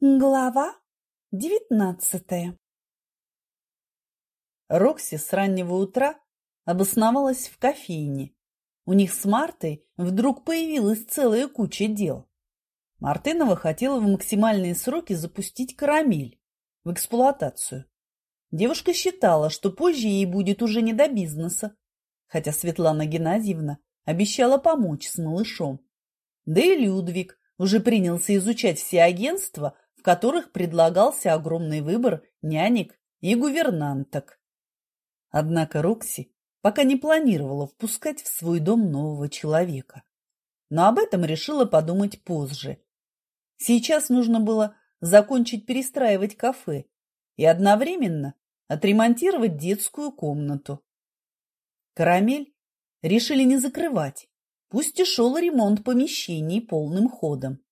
Глава девятнадцатая Рокси с раннего утра обосновалась в кофейне. У них с Мартой вдруг появилась целая куча дел. Мартынова хотела в максимальные сроки запустить карамель в эксплуатацию. Девушка считала, что позже ей будет уже не до бизнеса, хотя Светлана Геннадьевна обещала помочь с малышом. Да и Людвиг уже принялся изучать все агентства, которых предлагался огромный выбор нянек и гувернанток. Однако Рокси пока не планировала впускать в свой дом нового человека. Но об этом решила подумать позже. Сейчас нужно было закончить перестраивать кафе и одновременно отремонтировать детскую комнату. Карамель решили не закрывать, пусть и шел ремонт помещений полным ходом.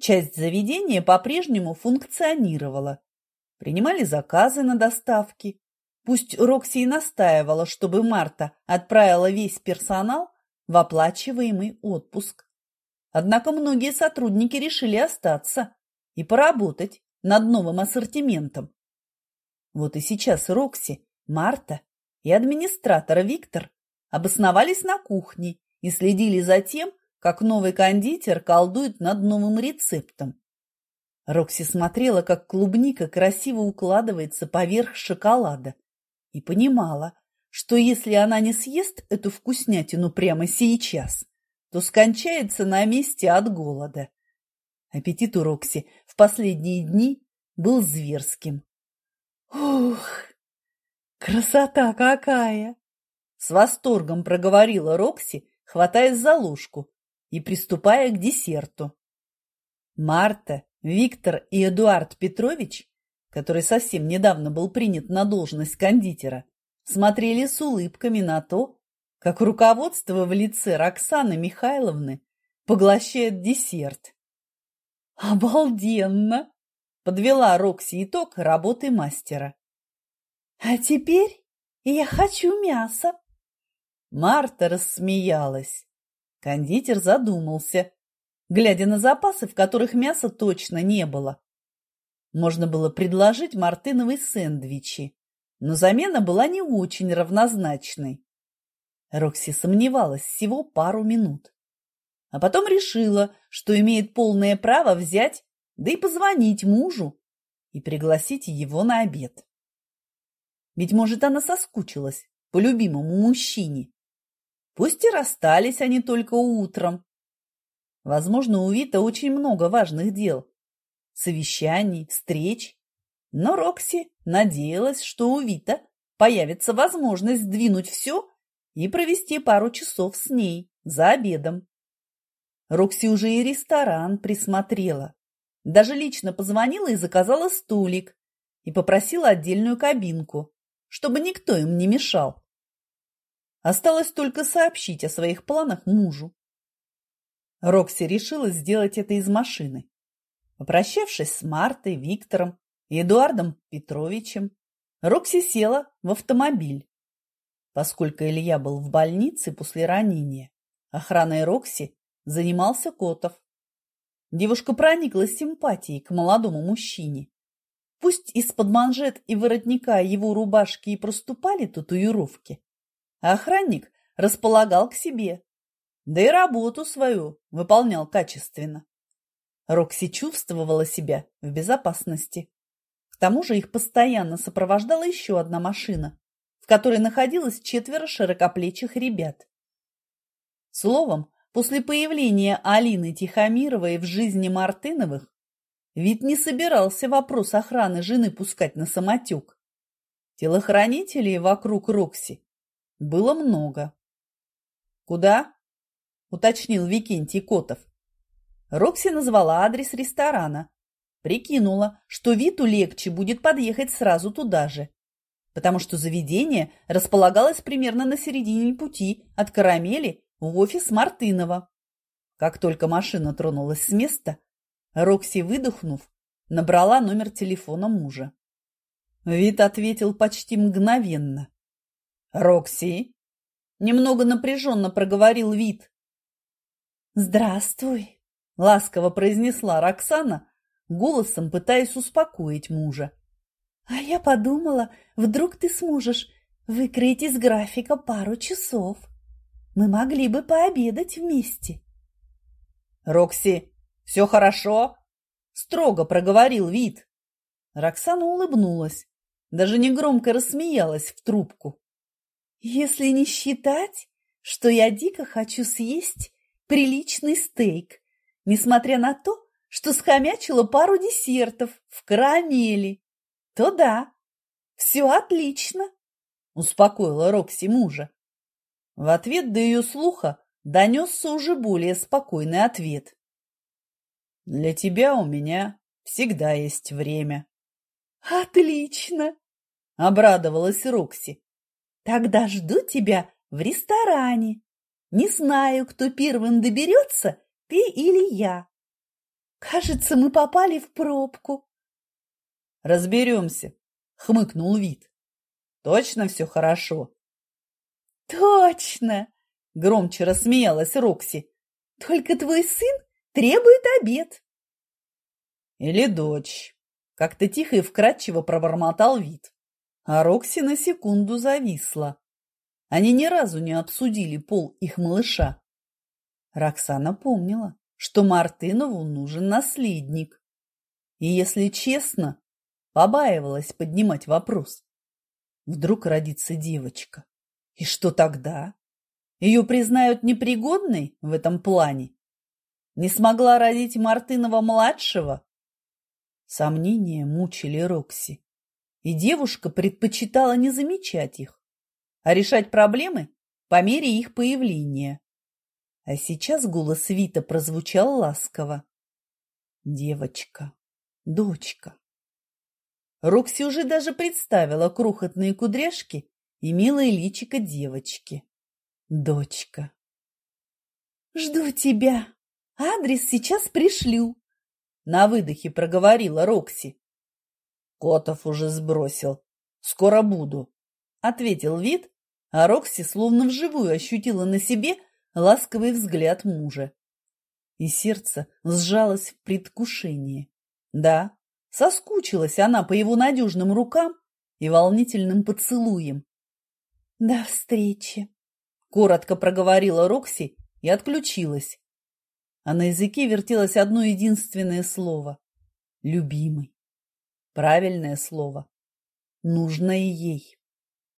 Часть заведения по-прежнему функционировала. Принимали заказы на доставки, Пусть Рокси и настаивала, чтобы Марта отправила весь персонал в оплачиваемый отпуск. Однако многие сотрудники решили остаться и поработать над новым ассортиментом. Вот и сейчас Рокси, Марта и администратор Виктор обосновались на кухне и следили за тем, как новый кондитер колдует над новым рецептом. Рокси смотрела, как клубника красиво укладывается поверх шоколада и понимала, что если она не съест эту вкуснятину прямо сейчас, то скончается на месте от голода. Аппетит у Рокси в последние дни был зверским. «Ух, красота какая!» С восторгом проговорила Рокси, хватаясь за ложку и приступая к десерту. Марта, Виктор и Эдуард Петрович который совсем недавно был принят на должность кондитера, смотрели с улыбками на то, как руководство в лице Роксаны Михайловны поглощает десерт. «Обалденно!» – подвела Рокси итог работы мастера. «А теперь я хочу мяса!» Марта рассмеялась. Кондитер задумался, глядя на запасы, в которых мяса точно не было. Можно было предложить мартыновые сэндвичи, но замена была не очень равнозначной. Рокси сомневалась всего пару минут. А потом решила, что имеет полное право взять, да и позвонить мужу и пригласить его на обед. Ведь, может, она соскучилась по любимому мужчине. Пусть и расстались они только утром. Возможно, у Вита очень много важных дел, совещаний, встреч. Но Рокси надеялась, что у Вита появится возможность сдвинуть все и провести пару часов с ней за обедом. Рокси уже и ресторан присмотрела. Даже лично позвонила и заказала столик и попросила отдельную кабинку, чтобы никто им не мешал. Осталось только сообщить о своих планах мужу. Рокси решила сделать это из машины. Попрощавшись с Мартой, Виктором и Эдуардом Петровичем, Рокси села в автомобиль. Поскольку Илья был в больнице после ранения, охраной Рокси занимался Котов. Девушка прониклась симпатией к молодому мужчине. Пусть из-под манжет и воротника его рубашки и проступали татуировки, охранник располагал к себе, да и работу свою выполнял качественно. Рокси чувствовала себя в безопасности. К тому же их постоянно сопровождала еще одна машина, в которой находилось четверо широкоплечих ребят. Словом, после появления Алины Тихомировой в жизни Мартыновых вид не собирался вопрос охраны жены пускать на самотек. Телохранителей вокруг Рокси было много. «Куда?» – уточнил Викентий Котов. Рокси назвала адрес ресторана. Прикинула, что Виту легче будет подъехать сразу туда же, потому что заведение располагалось примерно на середине пути от Карамели в офис Мартынова. Как только машина тронулась с места, Рокси, выдохнув, набрала номер телефона мужа. Вит ответил почти мгновенно. «Рокси?» Немного напряженно проговорил Вит. «Здравствуй», ласково произнесла Роксана, голосом пытаясь успокоить мужа. «А я подумала, вдруг ты сможешь выкроить из графика пару часов. Мы могли бы пообедать вместе». «Рокси, все хорошо?» – строго проговорил вид. Роксана улыбнулась, даже негромко рассмеялась в трубку. «Если не считать, что я дико хочу съесть приличный стейк, несмотря на то, что схомячила пару десертов в карамели, то да, все отлично», – успокоила Рокси мужа. В ответ до ее слуха донесся уже более спокойный ответ. «Для тебя у меня всегда есть время». «Отлично!» – обрадовалась Рокси. «Тогда жду тебя в ресторане. Не знаю, кто первым доберется, ты или я. Кажется, мы попали в пробку». «Разберемся», – хмыкнул вид. «Точно все хорошо?» «Точно!» – громче рассмеялась Рокси. «Только твой сын требует обед». «Или дочь». Как-то тихо и вкрадчиво пробормотал вид. А Рокси на секунду зависла. Они ни разу не обсудили пол их малыша. Роксана помнила, что Мартынову нужен наследник. И, если честно, побаивалась поднимать вопрос. Вдруг родится девочка. И что тогда? Ее признают непригодной в этом плане? Не смогла родить Мартынова-младшего? Сомнения мучили Рокси, и девушка предпочитала не замечать их, а решать проблемы по мере их появления. А сейчас голос Вита прозвучал ласково. Девочка, дочка. Рокси уже даже представила крохотные кудряшки и милое личико девочки. Дочка. «Жду тебя. Адрес сейчас пришлю», на выдохе проговорила Рокси. Котов уже сбросил. Скоро буду, ответил вид, а Рокси словно вживую ощутила на себе ласковый взгляд мужа. И сердце сжалось в предвкушении. Да, соскучилась она по его надежным рукам и волнительным поцелуям. «До встречи!» – коротко проговорила Рокси и отключилась а на языке вертелось одно единственное слово – любимый. Правильное слово, нужное ей.